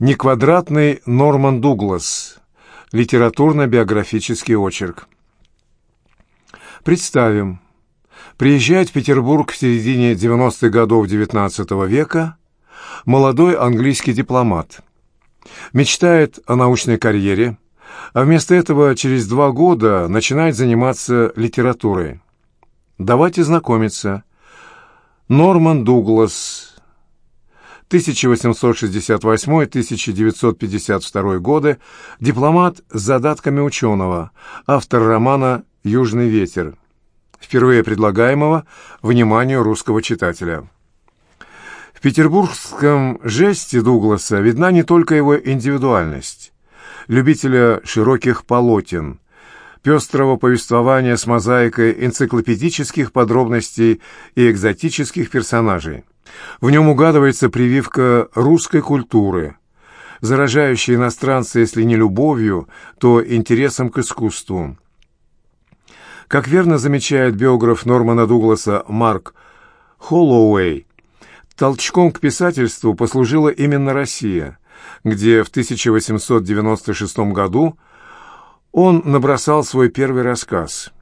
Неквадратный Норман Дуглас. Литературно-биографический очерк. Представим. Приезжает в Петербург в середине 90-х годов XIX века молодой английский дипломат. Мечтает о научной карьере, а вместо этого через два года начинает заниматься литературой. Давайте знакомиться. Норман Дуглас, 1868-1952 годы, дипломат с задатками ученого, автор романа «Южный ветер», впервые предлагаемого вниманию русского читателя. В петербургском жесте Дугласа видна не только его индивидуальность, любителя широких полотен, пестрого повествования с мозаикой энциклопедических подробностей и экзотических персонажей. В нем угадывается прививка русской культуры, заражающая иностранца, если не любовью, то интересом к искусству. Как верно замечает биограф Нормана Дугласа Марк Холлоуэй, толчком к писательству послужила именно Россия, где в 1896 году он набросал свой первый рассказ –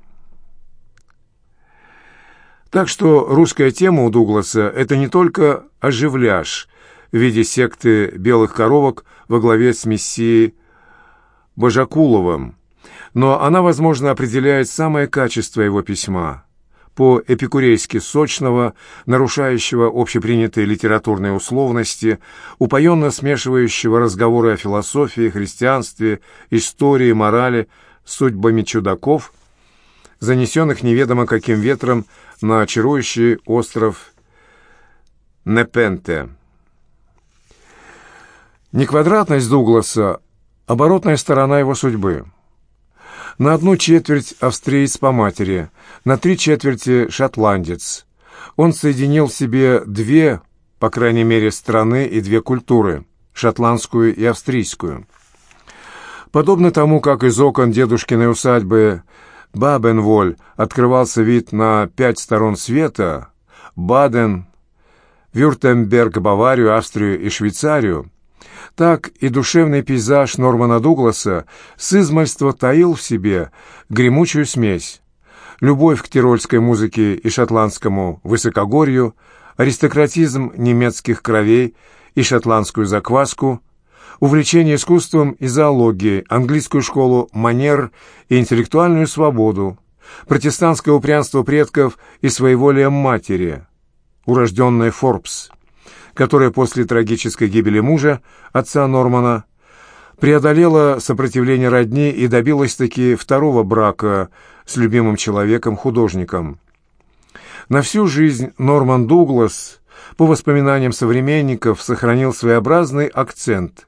так что русская тема у Дугласа – это не только оживляж в виде секты белых коровок во главе с мессией Бажакуловым, но она, возможно, определяет самое качество его письма – по-эпикурейски сочного, нарушающего общепринятые литературные условности, упоенно смешивающего разговоры о философии, христианстве, истории, морали, судьбами чудаков, занесенных неведомо каким ветром на очарующий остров Непенте. Неквадратность Дугласа – оборотная сторона его судьбы. На одну четверть австриец по матери, на три четверти шотландец. Он соединил в себе две, по крайней мере, страны и две культуры – шотландскую и австрийскую. Подобно тому, как из окон дедушкиной усадьбы – Бабенволь открывался вид на пять сторон света, Баден, Вюртемберг, Баварию, Австрию и Швейцарию, так и душевный пейзаж Нормана Дугласа с измальства таил в себе гремучую смесь. Любовь к тирольской музыке и шотландскому высокогорью, аристократизм немецких кровей и шотландскую закваску – увлечение искусством и зоологией, английскую школу манер и интеллектуальную свободу, протестантское упрямство предков и своеволие матери, урожденная Форбс, которая после трагической гибели мужа, отца Нормана, преодолела сопротивление родни и добилась-таки второго брака с любимым человеком-художником. На всю жизнь Норман Дуглас, по воспоминаниям современников, сохранил своеобразный акцент –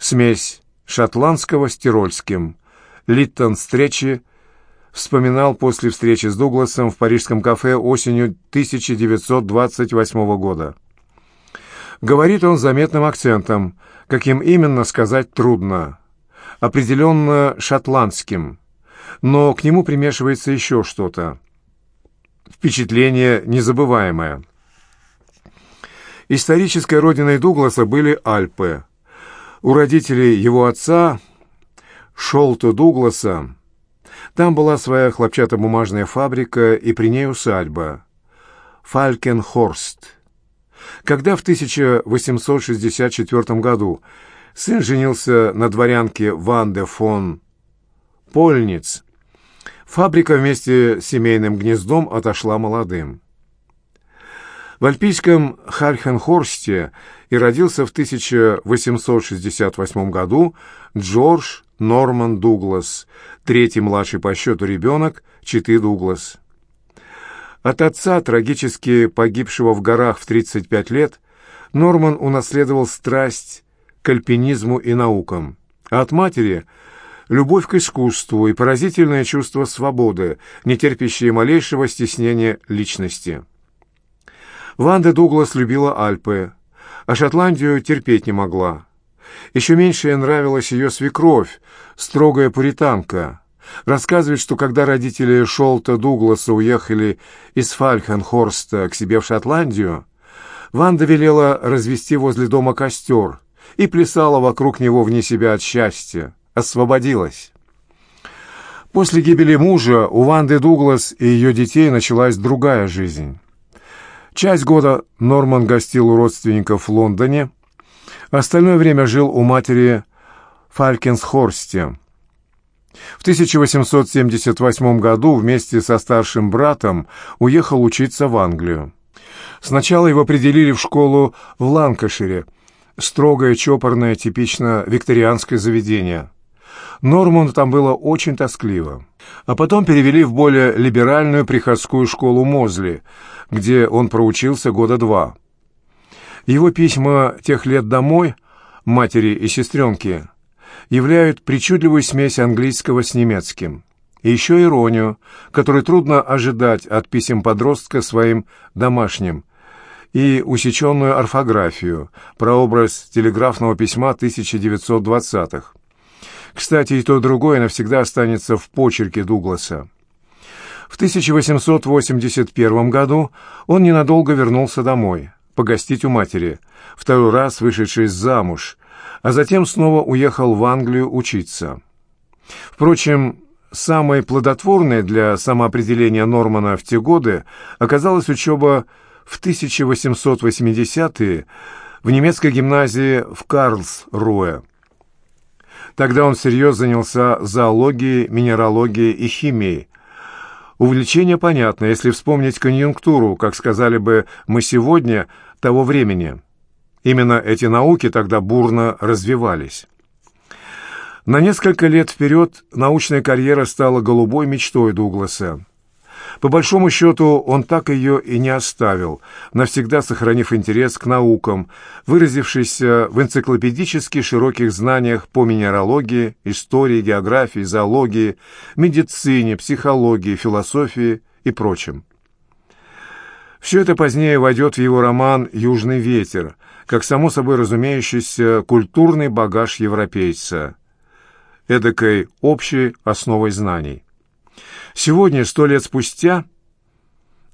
смесь шотландского с тирольским. Литтон встречи вспоминал после встречи с Дугласом в парижском кафе осенью 1928 года. Говорит он заметным акцентом, каким именно сказать трудно. Определенно шотландским, но к нему примешивается еще что-то. Впечатление незабываемое. Исторической родиной Дугласа были Альпы – у родителей его отца, Шолта Дугласа, там была своя хлопчатобумажная фабрика и при ней усадьба. Фалькенхорст. Когда в 1864 году сын женился на дворянке Ванде фон Польниц, фабрика вместе с семейным гнездом отошла молодым. В альпийском Хальхенхорсте и родился в 1868 году Джордж Норман Дуглас, третий младший по счету ребенок Читы Дуглас. От отца, трагически погибшего в горах в 35 лет, Норман унаследовал страсть к альпинизму и наукам, а от матери – любовь к искусству и поразительное чувство свободы, не терпящее малейшего стеснения личности. Ванда Дуглас любила Альпы, а Шотландию терпеть не могла. Еще меньше ей нравилась ее свекровь, строгая пуританка. Рассказывает, что когда родители Шолта Дугласа уехали из Фальхенхорста к себе в Шотландию, Ванда велела развести возле дома костер и плясала вокруг него вне себя от счастья, освободилась. После гибели мужа у Ванды Дуглас и ее детей началась другая жизнь. Часть года Норман гостил у родственников в Лондоне, остальное время жил у матери Фалькенсхорсте. В 1878 году вместе со старшим братом уехал учиться в Англию. Сначала его определили в школу в Ланкашире, строгое, чопорное, типично викторианское заведение. Норману там было очень тоскливо. А потом перевели в более либеральную приходскую школу Мозли, где он проучился года два. Его письма тех лет домой, матери и сестренке, являют причудливую смесь английского с немецким. И еще иронию, которую трудно ожидать от писем подростка своим домашним, и усеченную орфографию, прообраз телеграфного письма 1920-х. Кстати, и то и другое навсегда останется в почерке Дугласа. В 1881 году он ненадолго вернулся домой, погостить у матери, второй раз вышедший замуж, а затем снова уехал в Англию учиться. Впрочем, самой плодотворной для самоопределения Нормана в те годы оказалась учеба в 1880-е в немецкой гимназии в Карлсруэ. Тогда он всерьез занялся зоологией, минералогией и химией. Увлечение понятно, если вспомнить конъюнктуру, как сказали бы мы сегодня, того времени. Именно эти науки тогда бурно развивались. На несколько лет вперед научная карьера стала голубой мечтой Дугласа. По большому счету, он так ее и не оставил, навсегда сохранив интерес к наукам, выразившийся в энциклопедически широких знаниях по минералогии, истории, географии, зоологии, медицине, психологии, философии и прочем. Все это позднее войдет в его роман «Южный ветер», как само собой разумеющийся культурный багаж европейца, эдакой общей основой знаний. Сегодня, сто лет спустя,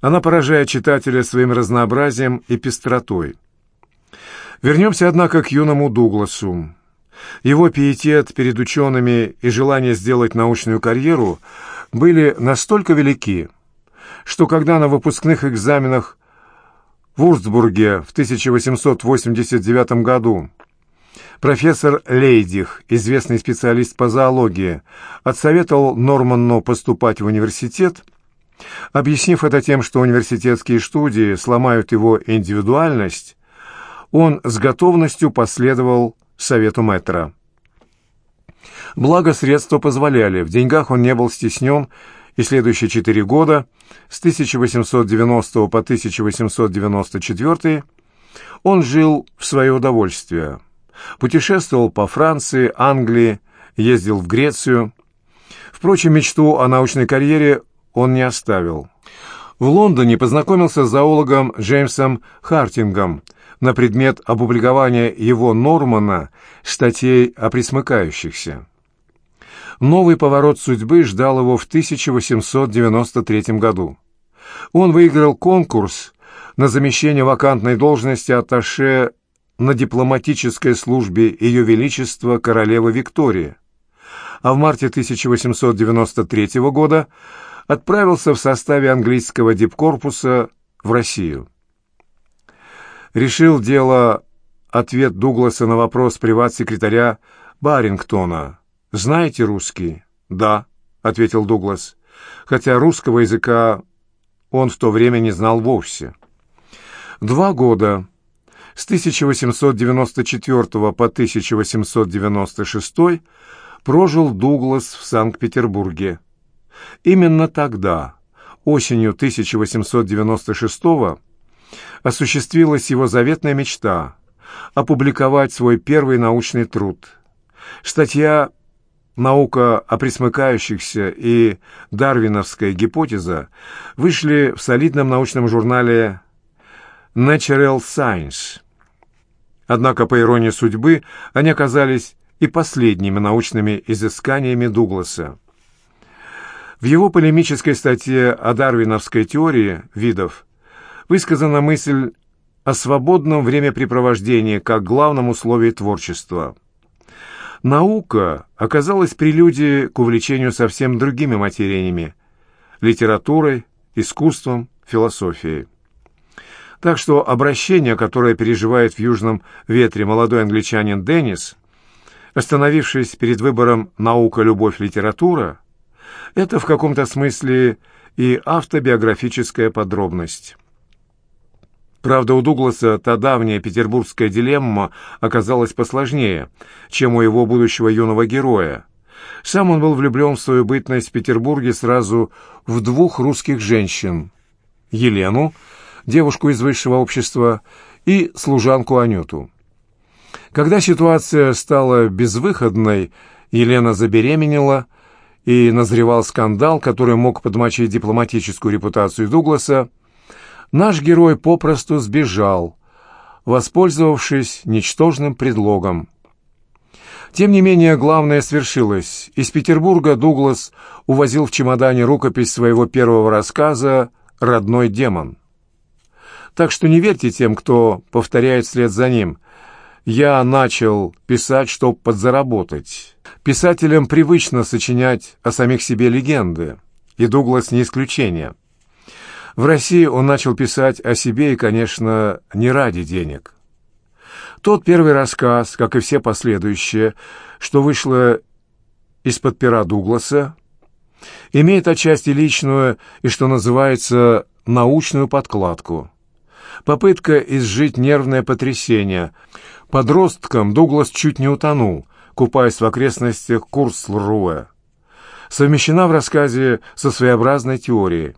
она поражает читателя своим разнообразием и пестротой. Вернемся, однако, к юному Дугласу. Его пиетет перед учеными и желание сделать научную карьеру были настолько велики, что когда на выпускных экзаменах в Урцбурге в 1889 году Профессор Лейдих, известный специалист по зоологии, отсоветовал Норманну поступать в университет, объяснив это тем, что университетские студии сломают его индивидуальность, он с готовностью последовал совету мэтра. Благо, средства позволяли, в деньгах он не был стеснен, и следующие четыре года, с 1890 по 1894, он жил в свое удовольствие – Путешествовал по Франции, Англии, ездил в Грецию. Впрочем, мечту о научной карьере он не оставил. В Лондоне познакомился с зоологом Джеймсом Хартингом на предмет опубликования его Нормана статей о присмыкающихся. Новый поворот судьбы ждал его в 1893 году. Он выиграл конкурс на замещение вакантной должности атташе на дипломатической службе Ее Величества королева Виктория, а в марте 1893 года отправился в составе английского дипкорпуса в Россию. Решил дело ответ Дугласа на вопрос приват-секретаря Барингтона. «Знаете русский?» «Да», — ответил Дуглас, хотя русского языка он в то время не знал вовсе. Два года с 1894 по 1896 прожил Дуглас в Санкт-Петербурге. Именно тогда, осенью 1896 осуществилась его заветная мечта – опубликовать свой первый научный труд. Статья «Наука о присмыкающихся» и «Дарвиновская гипотеза» вышли в солидном научном журнале Natural Science. Однако, по иронии судьбы, они оказались и последними научными изысканиями Дугласа. В его полемической статье о дарвиновской теории видов высказана мысль о свободном времяпрепровождении как главном условии творчества. Наука оказалась прелюдией к увлечению совсем другими материями – литературой, искусством, философией. Так что обращение, которое переживает в «Южном ветре» молодой англичанин Деннис, остановившись перед выбором «наука, любовь, литература», это в каком-то смысле и автобиографическая подробность. Правда, у Дугласа та давняя петербургская дилемма оказалась посложнее, чем у его будущего юного героя. Сам он был влюблен в свою бытность в Петербурге сразу в двух русских женщин. Елену, девушку из высшего общества, и служанку Анюту. Когда ситуация стала безвыходной, Елена забеременела, и назревал скандал, который мог подмочить дипломатическую репутацию Дугласа, наш герой попросту сбежал, воспользовавшись ничтожным предлогом. Тем не менее, главное свершилось. Из Петербурга Дуглас увозил в чемодане рукопись своего первого рассказа «Родной демон». Так что не верьте тем, кто повторяет вслед за ним. Я начал писать, чтобы подзаработать. Писателям привычно сочинять о самих себе легенды, и Дуглас не исключение. В России он начал писать о себе и, конечно, не ради денег. Тот первый рассказ, как и все последующие, что вышло из-под пера Дугласа, имеет отчасти личную и, что называется, научную подкладку. Попытка изжить нервное потрясение. Подростком Дуглас чуть не утонул, купаясь в окрестностях Курслруэ. Совмещена в рассказе со своеобразной теорией.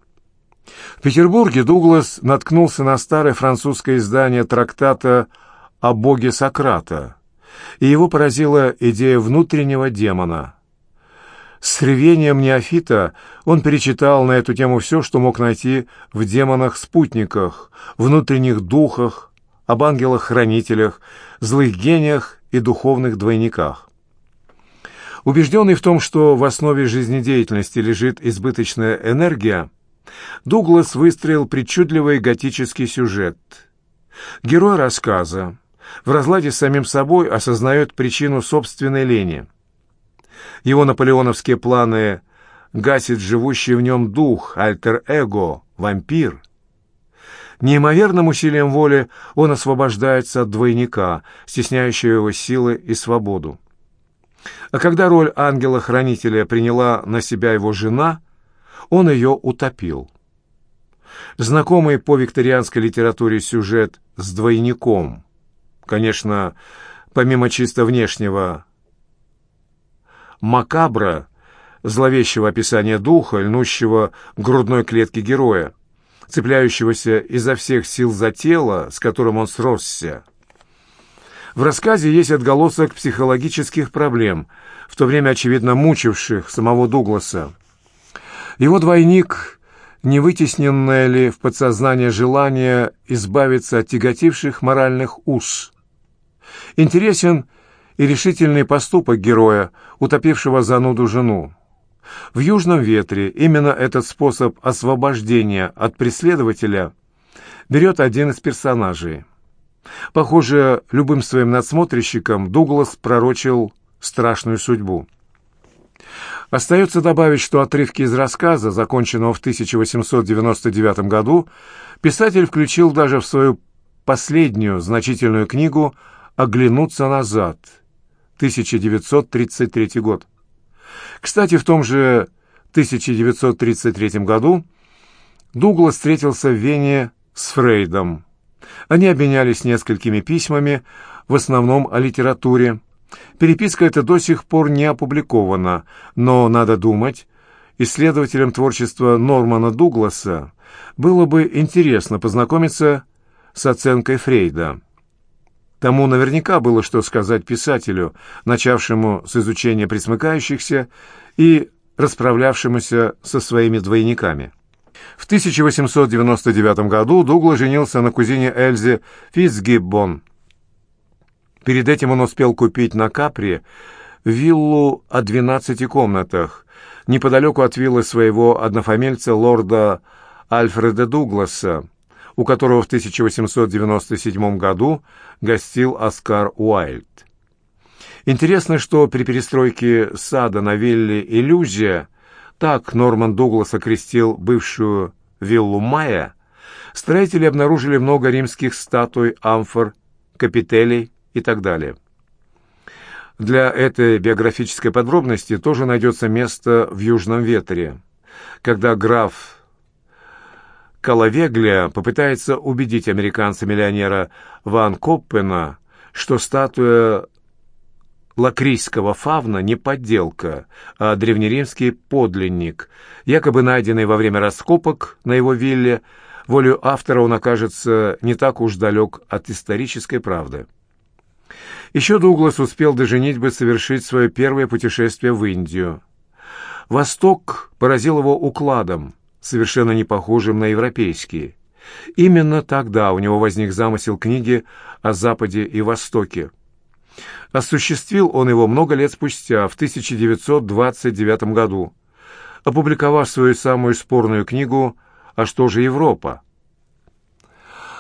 В Петербурге Дуглас наткнулся на старое французское издание трактата о боге Сократа, и его поразила идея внутреннего демона. С ревением неофита он перечитал на эту тему все, что мог найти в демонах-спутниках, внутренних духах, об ангелах-хранителях, злых гениях и духовных двойниках. Убежденный в том, что в основе жизнедеятельности лежит избыточная энергия, Дуглас выстроил причудливый готический сюжет. Герой рассказа в разладе с самим собой осознает причину собственной лени. Его наполеоновские планы гасит живущий в нем дух, альтер-эго, вампир. Неимоверным усилием воли он освобождается от двойника, стесняющего его силы и свободу. А когда роль ангела-хранителя приняла на себя его жена, он ее утопил. Знакомый по викторианской литературе сюжет с двойником. Конечно, помимо чисто внешнего макабра, зловещего описания духа, льнущего грудной клетке героя, цепляющегося изо всех сил за тело, с которым он сросся. В рассказе есть отголосок психологических проблем, в то время, очевидно, мучивших самого Дугласа. Его двойник — не вытесненное ли в подсознание желание избавиться от тяготивших моральных уз. Интересен и решительный поступок героя, утопившего зануду жену. В «Южном ветре» именно этот способ освобождения от преследователя берет один из персонажей. Похоже, любым своим надсмотрщикам Дуглас пророчил страшную судьбу. Остается добавить, что отрывки из рассказа, законченного в 1899 году, писатель включил даже в свою последнюю значительную книгу «Оглянуться назад» 1933 год. Кстати, в том же 1933 году Дуглас встретился в Вене с Фрейдом. Они обменялись несколькими письмами, в основном о литературе, Переписка эта до сих пор не опубликована, но, надо думать, исследователям творчества Нормана Дугласа было бы интересно познакомиться с оценкой Фрейда. Тому наверняка было что сказать писателю, начавшему с изучения присмыкающихся и расправлявшемуся со своими двойниками. В 1899 году Дуглас женился на кузине Эльзе Фитцгиббон, Перед этим он успел купить на Капри виллу о двенадцати комнатах, неподалеку от виллы своего однофамильца лорда Альфреда Дугласа, у которого в 1897 году гостил Оскар Уайльд. Интересно, что при перестройке сада на вилле «Иллюзия» так Норман Дуглас окрестил бывшую виллу Майя, строители обнаружили много римских статуй, амфор, капителей и так далее. Для этой биографической подробности тоже найдется место в «Южном ветре», когда граф Калавеглия попытается убедить американца-миллионера Ван Коппена, что статуя лакрийского фавна не подделка, а древнеримский подлинник, якобы найденный во время раскопок на его вилле, волю автора он окажется не так уж далек от исторической правды. Еще Дуглас успел до женитьбы совершить свое первое путешествие в Индию. Восток поразил его укладом, совершенно не похожим на европейский. Именно тогда у него возник замысел книги о Западе и Востоке. Осуществил он его много лет спустя, в 1929 году, опубликовав свою самую спорную книгу «А что же Европа?».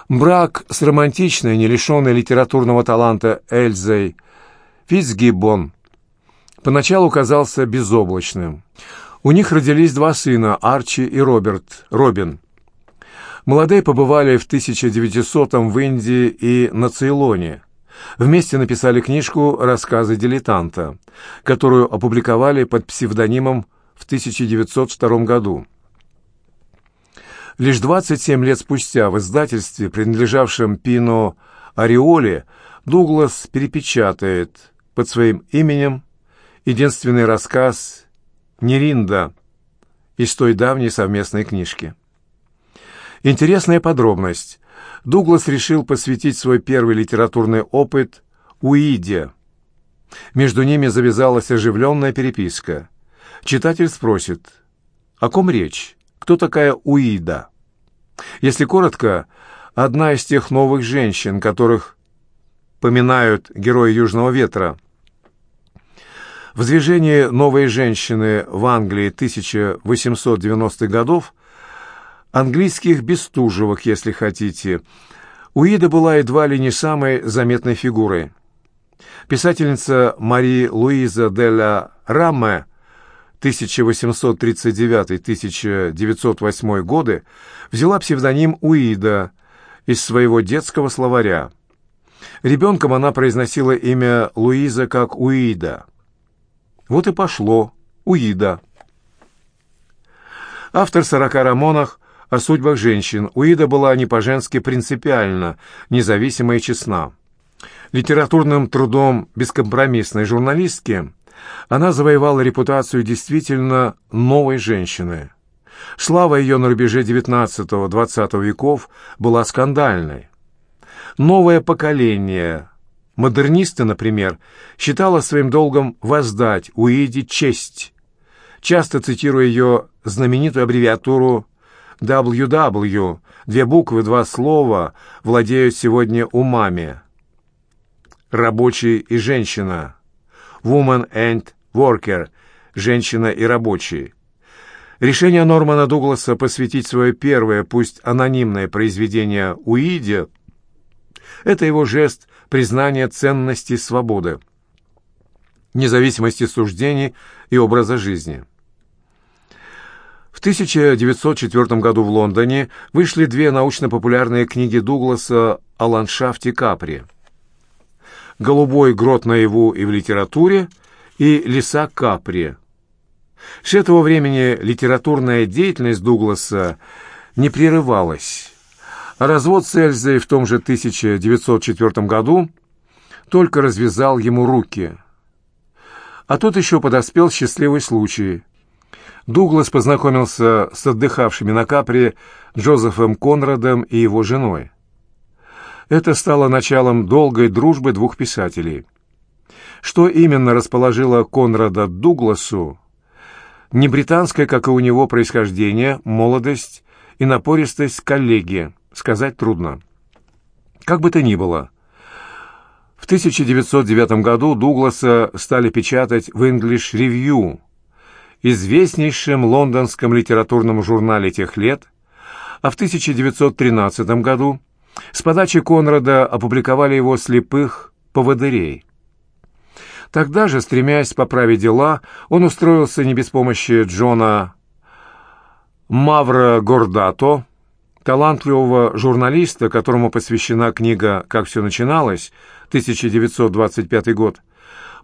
Брак с романтичной, не лишенной литературного таланта Эльзой Фицгиббон поначалу казался безоблачным. У них родились два сына, Арчи и Роберт, Робин. Молодые побывали в 1900-м в Индии и на Цейлоне – Вместе написали книжку «Рассказы дилетанта», которую опубликовали под псевдонимом в 1902 году. Лишь 27 лет спустя в издательстве, принадлежавшем Пино Ореоле, Дуглас перепечатает под своим именем единственный рассказ «Неринда» из той давней совместной книжки. Интересная подробность. Дуглас решил посвятить свой первый литературный опыт Уиде. Между ними завязалась оживленная переписка. Читатель спросит, о ком речь? Кто такая Уида? Если коротко, одна из тех новых женщин, которых поминают герои «Южного ветра». В движении «Новые женщины» в Англии 1890-х годов английских Бестужевых, если хотите. Уида была едва ли не самой заметной фигурой. Писательница Мари Луиза де ла Раме 1839-1908 годы взяла псевдоним Уида из своего детского словаря. Ребенком она произносила имя Луиза как Уида. Вот и пошло Уида. Автор «Сорока романах» о судьбах женщин, Уида была не по-женски принципиальна, независима и честна. Литературным трудом бескомпромиссной журналистки она завоевала репутацию действительно новой женщины. Слава ее на рубеже XIX-XX веков была скандальной. Новое поколение, модернисты, например, считало своим долгом воздать Уиде честь, часто цитируя ее знаменитую аббревиатуру WW, две буквы, два слова, владеют сегодня умами. Рабочий и женщина. Woman and worker. Женщина и рабочий. Решение Нормана Дугласа посвятить свое первое, пусть анонимное произведение Уиде – это его жест признания ценности свободы, независимости суждений и образа жизни. В 1904 году в Лондоне вышли две научно-популярные книги Дугласа о ландшафте Капри. «Голубой грот наяву и в литературе» и «Леса Капри». С этого времени литературная деятельность Дугласа не прерывалась, развод с Эльзой в том же 1904 году только развязал ему руки. А тут еще подоспел счастливый случай – Дуглас познакомился с отдыхавшими на Капри Джозефом Конрадом и его женой. Это стало началом долгой дружбы двух писателей. Что именно расположило Конрада Дугласу? Не британское, как и у него, происхождение, молодость и напористость коллеги, сказать трудно. Как бы то ни было, в 1909 году Дугласа стали печатать в English Review – известнейшем лондонском литературном журнале тех лет, а в 1913 году с подачи Конрада опубликовали его «Слепых поводырей». Тогда же, стремясь поправить дела, он устроился не без помощи Джона Мавра Гордато, талантливого журналиста, которому посвящена книга «Как все начиналось», 1925 год,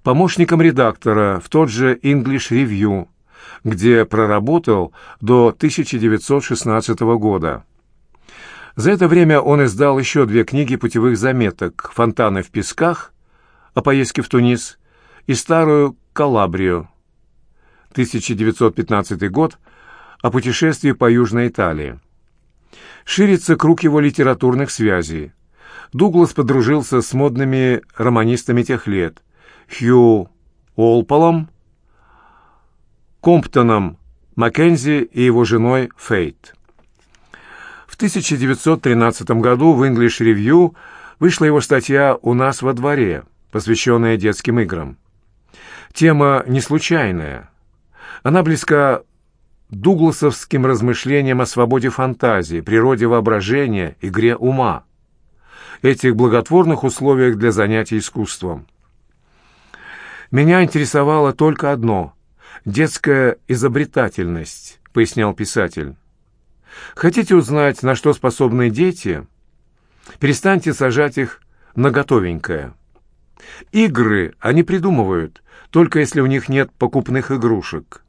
помощником редактора в тот же English Review, где проработал до 1916 года. За это время он издал еще две книги путевых заметок «Фонтаны в песках» о поездке в Тунис и «Старую Калабрию» 1915 год о путешествии по Южной Италии. Ширится круг его литературных связей. Дуглас подружился с модными романистами тех лет Хью Олполом, Комптоном Маккензи и его женой Фейт. В 1913 году в English Review вышла его статья «У нас во дворе», посвященная детским играм. Тема не случайная. Она близка дугласовским размышлениям о свободе фантазии, природе воображения, игре ума, этих благотворных условиях для занятий искусством. «Меня интересовало только одно — детская изобретательность», — пояснял писатель. «Хотите узнать, на что способны дети? Перестаньте сажать их на готовенькое». Игры они придумывают, только если у них нет покупных игрушек.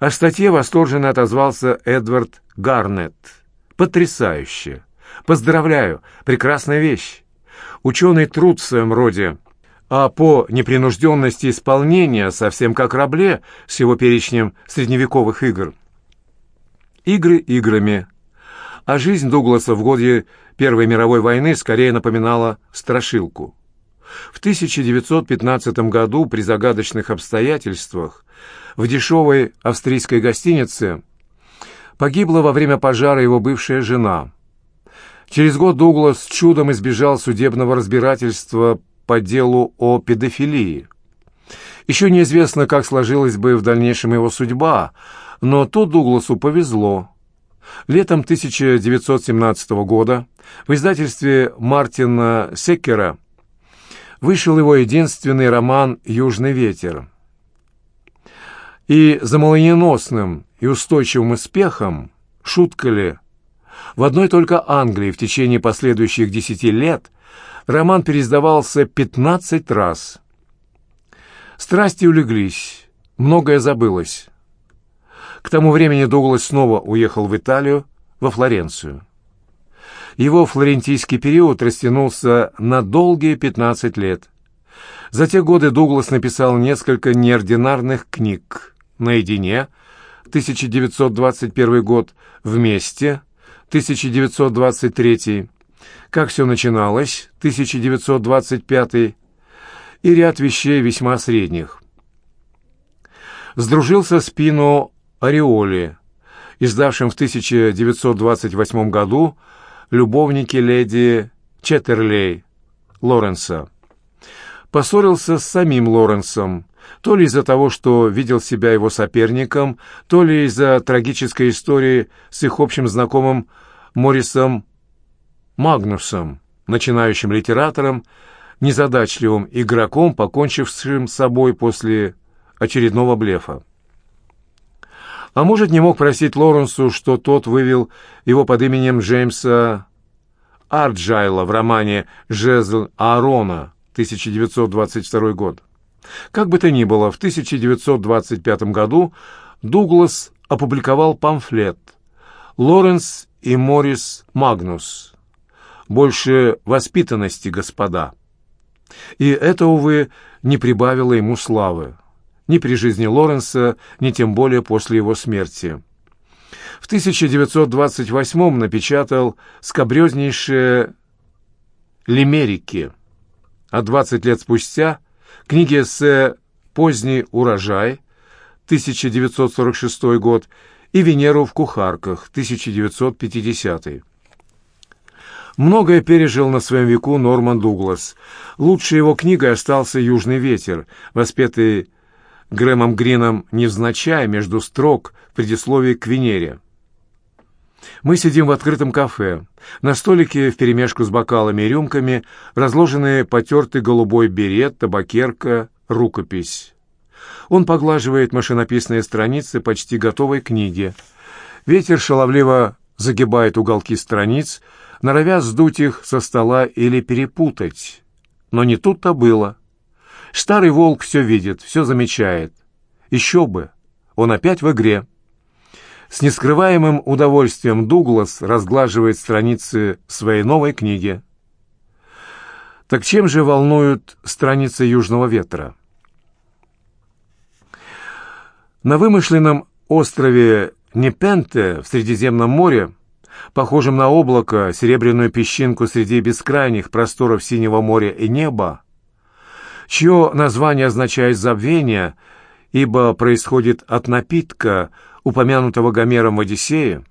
О статье восторженно отозвался Эдвард Гарнетт. Потрясающе! Поздравляю, прекрасная вещь. Ученый труд в своем роде, а по непринужденности исполнения совсем как Рабле с его перечнем средневековых игр. Игры играми. А жизнь Дугласа в годе Первой мировой войны скорее напоминала страшилку. В 1915 году при загадочных обстоятельствах в дешевой австрийской гостинице погибла во время пожара его бывшая жена. Через год Дуглас чудом избежал судебного разбирательства по делу о педофилии. Еще неизвестно, как сложилась бы в дальнейшем его судьба, но тут Дугласу повезло. Летом 1917 года в издательстве Мартина Секкера вышел его единственный роман «Южный ветер». И за молниеносным и устойчивым успехом, шутка ли, в одной только Англии в течение последующих десяти лет роман переиздавался пятнадцать раз. Страсти улеглись, многое забылось. К тому времени Дуглас снова уехал в Италию, во Флоренцию. Его флорентийский период растянулся на долгие 15 лет. За те годы Дуглас написал несколько неординарных книг «Наедине» 1921 год, «Вместе» 1923, «Как все начиналось» 1925 и ряд вещей весьма средних. Сдружился с Пино Ореоли, издавшим в 1928 году любовники леди Четтерлей Лоренса. Поссорился с самим Лоренсом, то ли из-за того, что видел себя его соперником, то ли из-за трагической истории с их общим знакомым Морисом Магнусом, начинающим литератором, незадачливым игроком, покончившим с собой после очередного блефа. А может, не мог просить Лоренсу, что тот вывел его под именем Джеймса Арджайла в романе «Жезл Аарона» 1922 год. Как бы то ни было, в 1925 году Дуглас опубликовал памфлет «Лоренс и Морис Магнус. Больше воспитанности, господа». И это, увы, не прибавило ему славы ни при жизни Лоренса, ни тем более после его смерти. В 1928 напечатал скобрезнейшее «Лимерики», а 20 лет спустя книги эссе «Поздний урожай» 1946 год и «Венеру в кухарках» 1950 Многое пережил на своем веку Норман Дуглас. Лучшей его книгой остался «Южный ветер», воспетый Грэмом Грином невзначай между строк в предисловии к Венере. Мы сидим в открытом кафе. На столике вперемешку с бокалами и рюмками разложены потертый голубой берет, табакерка, рукопись. Он поглаживает машинописные страницы почти готовой книги. Ветер шаловливо загибает уголки страниц, норовя сдуть их со стола или перепутать. Но не тут-то было. Старый волк все видит, все замечает. Еще бы, он опять в игре. С нескрываемым удовольствием Дуглас разглаживает страницы своей новой книги. Так чем же волнуют страницы «Южного ветра»? На вымышленном острове Непенте в Средиземном море, похожем на облако, серебряную песчинку среди бескрайних просторов синего моря и неба, чье название означает «забвение», ибо происходит от напитка, упомянутого Гомером в «Одиссее»,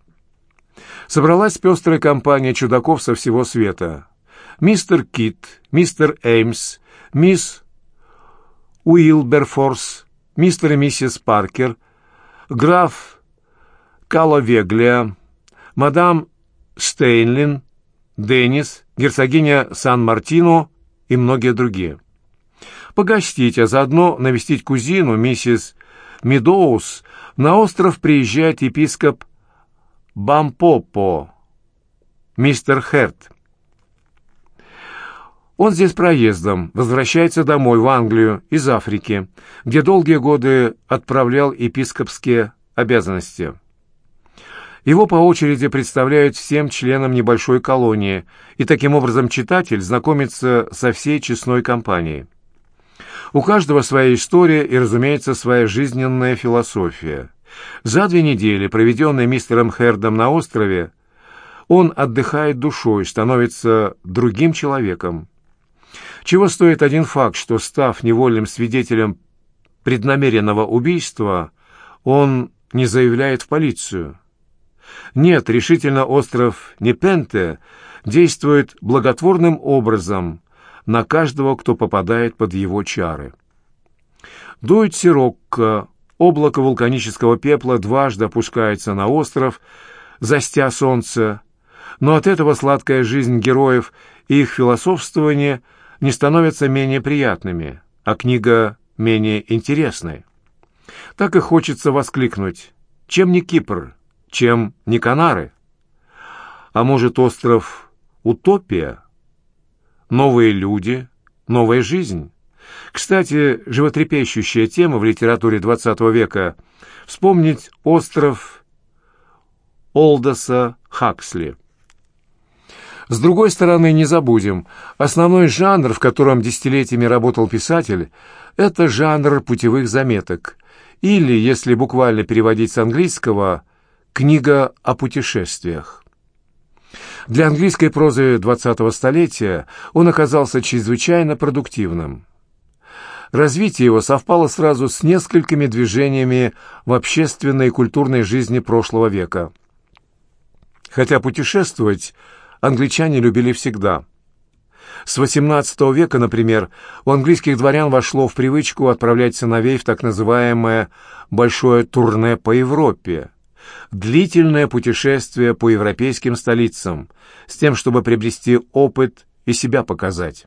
собралась пестрая компания чудаков со всего света. Мистер Кит, мистер Эймс, мисс Уилберфорс, мистер и миссис Паркер, граф Каловеглия, мадам Стейнлин, Деннис, герцогиня Сан-Мартино и многие другие. Погостить, а заодно навестить кузину, миссис Медоус, на остров приезжает епископ Бампопо, мистер Херт. Он здесь проездом, возвращается домой, в Англию, из Африки, где долгие годы отправлял епископские обязанности. Его по очереди представляют всем членам небольшой колонии, и таким образом читатель знакомится со всей честной компанией. У каждого своя история и, разумеется, своя жизненная философия. За две недели, проведенные мистером Хердом на острове, он отдыхает душой, становится другим человеком. Чего стоит один факт, что, став невольным свидетелем преднамеренного убийства, он не заявляет в полицию. Нет, решительно остров Непенте действует благотворным образом на каждого, кто попадает под его чары. Дует сирокко, облако вулканического пепла дважды опускается на остров, застя солнце, но от этого сладкая жизнь героев и их философствование – не становятся менее приятными, а книга менее интересной. Так и хочется воскликнуть, чем не Кипр, чем не Канары? А может, остров Утопия? Новые люди, новая жизнь? Кстати, животрепещущая тема в литературе XX века — вспомнить остров Олдоса Хаксли — с другой стороны, не забудем, основной жанр, в котором десятилетиями работал писатель, это жанр путевых заметок, или, если буквально переводить с английского, книга о путешествиях. Для английской прозы 20-го столетия он оказался чрезвычайно продуктивным. Развитие его совпало сразу с несколькими движениями в общественной и культурной жизни прошлого века. Хотя путешествовать – англичане любили всегда. С XVIII века, например, у английских дворян вошло в привычку отправлять сыновей в так называемое «большое турне по Европе», длительное путешествие по европейским столицам, с тем, чтобы приобрести опыт и себя показать.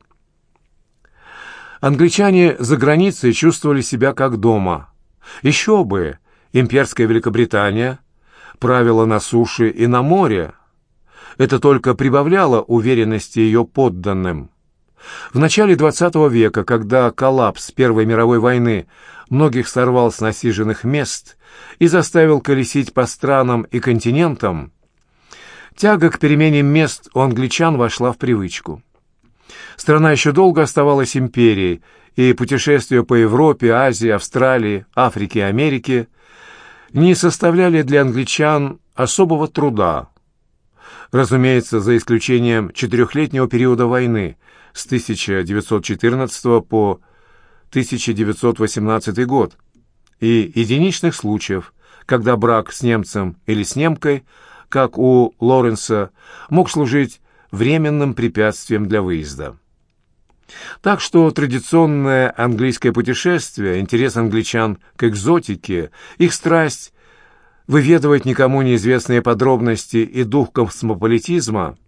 Англичане за границей чувствовали себя как дома. Еще бы, имперская Великобритания правила на суше и на море, это только прибавляло уверенности ее подданным. В начале XX века, когда коллапс Первой мировой войны многих сорвал с насиженных мест и заставил колесить по странам и континентам, тяга к перемене мест у англичан вошла в привычку. Страна еще долго оставалась империей, и путешествия по Европе, Азии, Австралии, Африке и Америке не составляли для англичан особого труда разумеется, за исключением четырехлетнего периода войны с 1914 по 1918 год и единичных случаев, когда брак с немцем или с немкой, как у Лоренса, мог служить временным препятствием для выезда. Так что традиционное английское путешествие, интерес англичан к экзотике, их страсть выведывать никому неизвестные подробности и дух космополитизма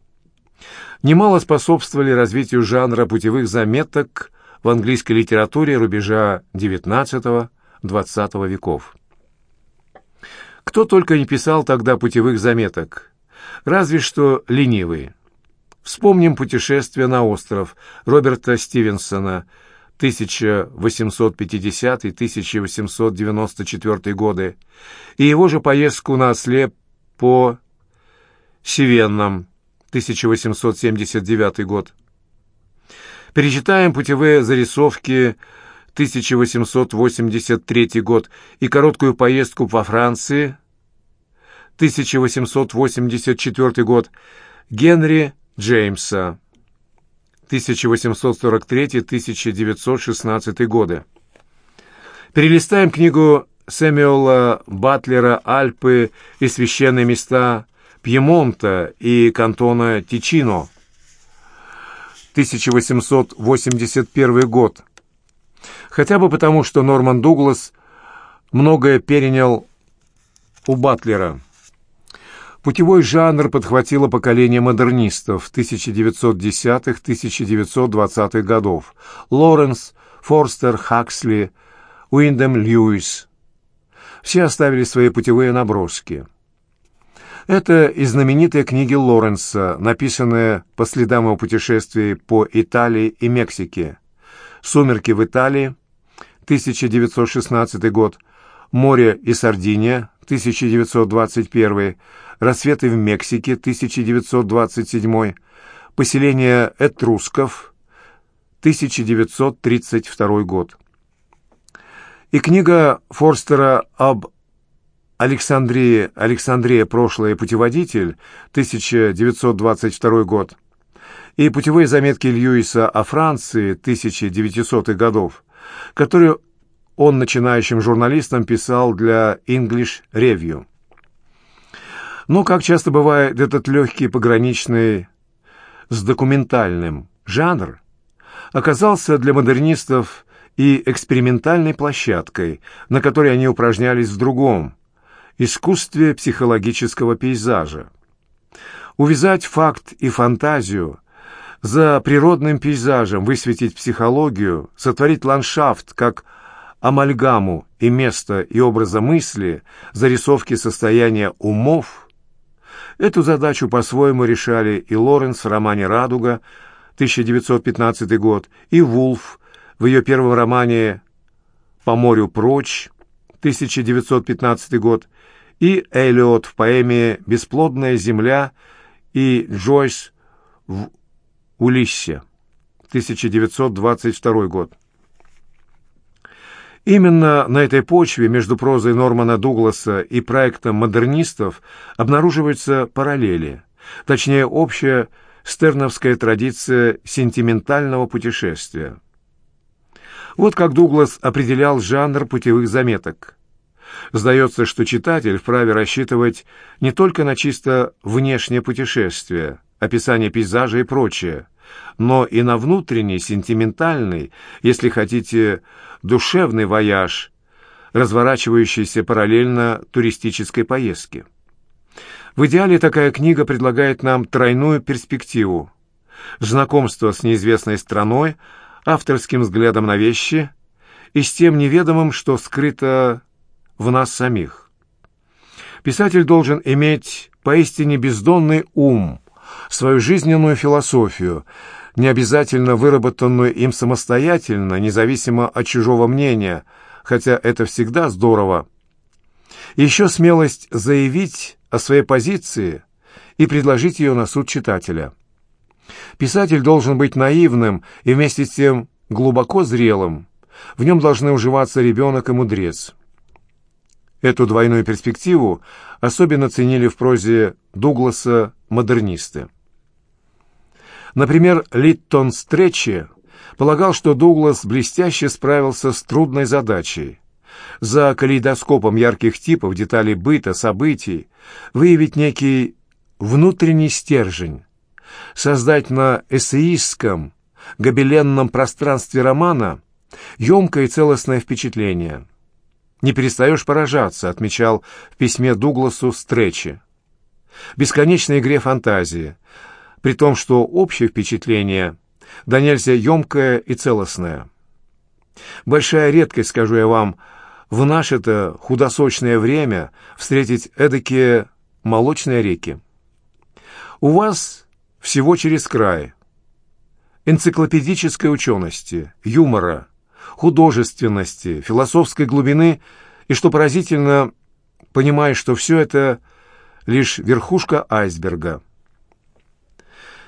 немало способствовали развитию жанра путевых заметок в английской литературе рубежа XIX-XX веков. Кто только не писал тогда путевых заметок, разве что ленивый. Вспомним путешествие на остров Роберта Стивенсона 1850-1894 годы и его же поездку на осле по Севеннам 1879 год. Перечитаем путевые зарисовки 1883 год и короткую поездку по Франции 1884 год Генри Джеймса 1843-1916 годы. Перелистаем книгу Сэмюэла Батлера «Альпы и священные места Пьемонта и кантона Тичино» 1881 год. Хотя бы потому, что Норман Дуглас многое перенял у Батлера. Путевой жанр подхватило поколение модернистов 1910-1920-х годов. Лоренс, Форстер, Хаксли, Уиндем Льюис. Все оставили свои путевые наброски. Это и знаменитые книги Лоренса, написанные по следам его путешествий по Италии и Мексике. «Сумерки в Италии», 1916 год, «Море и Сардиния», 1921, «Рассветы в Мексике», 1927, «Поселение Этрусков», 1932 год. И книга Форстера об Александрии «Александрия. Прошлое. Путеводитель», 1922 год, и путевые заметки Льюиса о Франции 1900-х годов, которые он начинающим журналистам писал для English Review. Но, как часто бывает, этот легкий пограничный с документальным жанр оказался для модернистов и экспериментальной площадкой, на которой они упражнялись в другом – искусстве психологического пейзажа. Увязать факт и фантазию, за природным пейзажем высветить психологию, сотворить ландшафт как амальгаму и место и образа мысли, зарисовки состояния умов, эту задачу по-своему решали и Лоренс в романе «Радуга» 1915 год, и Вулф в ее первом романе «По морю прочь» 1915 год, и Эллиот в поэме «Бесплодная земля» и Джойс в «Улиссе» 1922 год. Именно на этой почве между прозой Нормана Дугласа и проектом модернистов обнаруживаются параллели, точнее общая стерновская традиция сентиментального путешествия. Вот как Дуглас определял жанр путевых заметок. Сдается, что читатель вправе рассчитывать не только на чисто внешнее путешествие, описание пейзажа и прочее, но и на внутренний, сентиментальный, если хотите, душевный вояж, разворачивающийся параллельно туристической поездке. В идеале такая книга предлагает нам тройную перспективу. Знакомство с неизвестной страной, авторским взглядом на вещи и с тем неведомым, что скрыто в нас самих. Писатель должен иметь поистине бездонный ум, свою жизненную философию, не обязательно выработанную им самостоятельно, независимо от чужого мнения, хотя это всегда здорово. Еще смелость заявить о своей позиции и предложить ее на суд читателя. Писатель должен быть наивным и вместе с тем глубоко зрелым. В нем должны уживаться ребенок и мудрец. Эту двойную перспективу особенно ценили в прозе Дугласа модернисты. Например, Литтон Стречи полагал, что Дуглас блестяще справился с трудной задачей. За калейдоскопом ярких типов, деталей быта, событий выявить некий внутренний стержень, создать на эссеистском, гобеленном пространстве романа емкое и целостное впечатление – не перестаешь поражаться», — отмечал в письме Дугласу Стречи. «Бесконечной игре фантазии, при том, что общее впечатление да нельзя емкое и целостное. Большая редкость, скажу я вам, в наше-то худосочное время встретить эдакие молочные реки. У вас всего через край. Энциклопедической учености, юмора, художественности, философской глубины и, что поразительно, понимаешь, что все это лишь верхушка айсберга.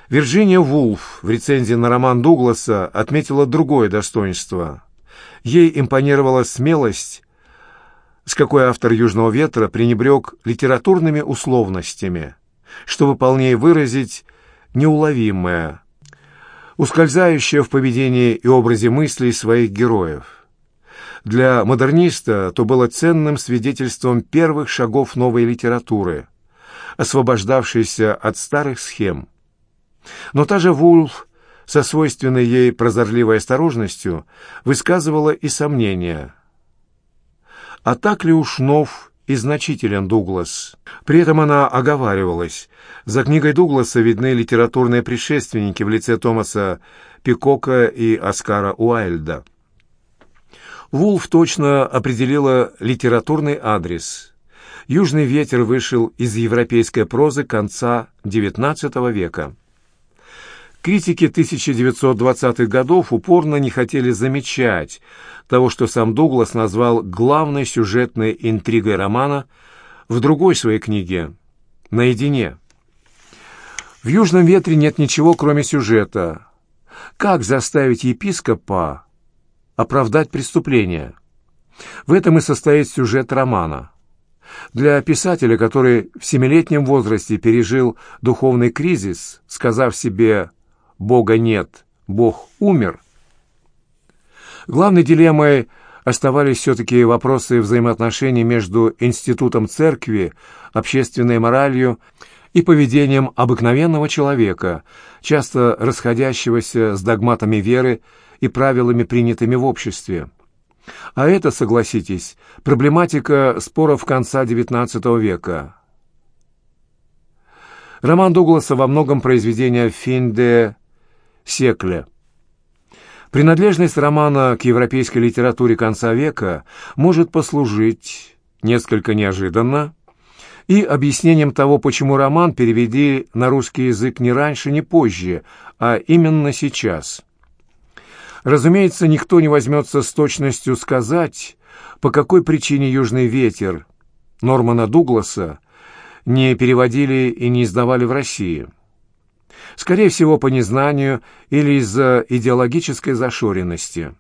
Вирджиния Вулф в рецензии на роман Дугласа отметила другое достоинство. Ей импонировала смелость, с какой автор «Южного ветра» пренебрег литературными условностями, чтобы полнее выразить неуловимое, ускользающее в поведении и образе мыслей своих героев. Для модерниста то было ценным свидетельством первых шагов новой литературы, освобождавшейся от старых схем. Но та же Вулф со свойственной ей прозорливой осторожностью высказывала и сомнения. А так ли уж нов и значителен Дуглас? При этом она оговаривалась. За книгой Дугласа видны литературные предшественники в лице Томаса Пикока и Оскара Уайльда. Вулф точно определила литературный адрес. «Южный ветер» вышел из европейской прозы конца XIX века. Критики 1920-х годов упорно не хотели замечать того, что сам Дуглас назвал главной сюжетной интригой романа в другой своей книге «Наедине». В «Южном ветре» нет ничего, кроме сюжета. Как заставить епископа оправдать преступление? В этом и состоит сюжет романа. Для писателя, который в семилетнем возрасте пережил духовный кризис, сказав себе Бога нет, Бог умер. Главной дилеммой оставались все-таки вопросы взаимоотношений между институтом церкви, общественной моралью и поведением обыкновенного человека, часто расходящегося с догматами веры и правилами, принятыми в обществе. А это, согласитесь, проблематика споров конца XIX века. Роман Дугласа во многом произведение Финде Секле. Принадлежность романа к европейской литературе конца века может послужить, несколько неожиданно, и объяснением того, почему роман перевели на русский язык не раньше, не позже, а именно сейчас. Разумеется, никто не возьмется с точностью сказать, по какой причине «Южный ветер» Нормана Дугласа не переводили и не издавали в России – Скорее всего, по незнанию или из-за идеологической зашоренности.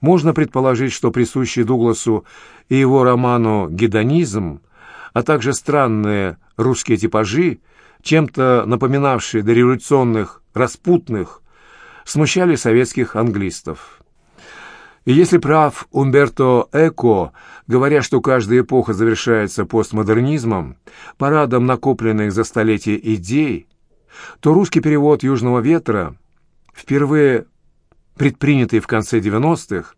Можно предположить, что присущий Дугласу и его роману «Гедонизм», а также странные русские типажи, чем-то напоминавшие дореволюционных распутных, смущали советских англистов. И если прав Умберто Эко, говоря, что каждая эпоха завершается постмодернизмом, парадом накопленных за столетия идей, то русский перевод «Южного ветра», впервые предпринятый в конце 90-х,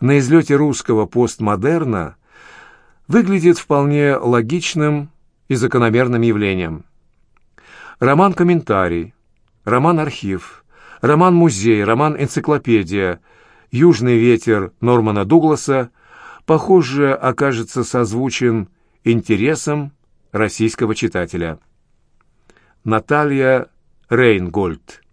на излете русского постмодерна, выглядит вполне логичным и закономерным явлением. Роман-комментарий, роман-архив, роман-музей, роман-энциклопедия, «Южный ветер» Нормана Дугласа, похоже, окажется созвучен интересам российского читателя. Наталья Рейнгольд